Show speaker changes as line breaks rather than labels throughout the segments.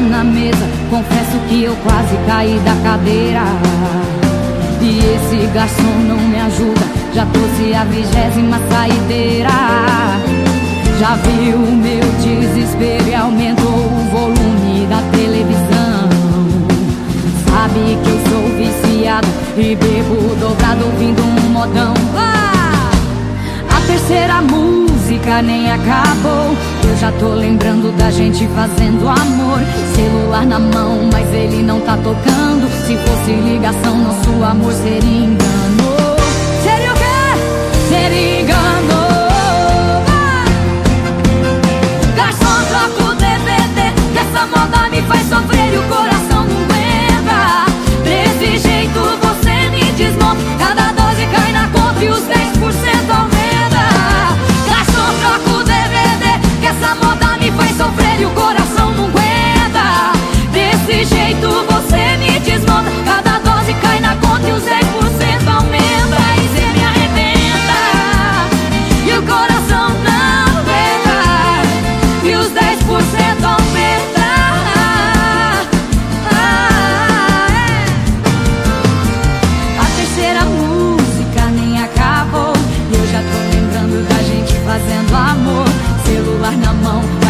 na mesa, confesso que eu quase caí da cadeira. E esse garçom não me ajuda, já trouxe a vigésima saideira. Já viu o meu desespero e aumentou o volume da televisão. Sabe que eu sou viciado e bebo dobrado ouvindo um modão. Nem acabou. Eu já tô lembrando da gente fazendo amor. Celular na mão, mas ele não tá tocando. Se fosse ligação, nosso amor? Seria engano.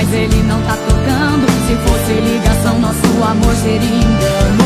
mas ele não tá tocando. Se fosse ligação, nosso amor seria engano.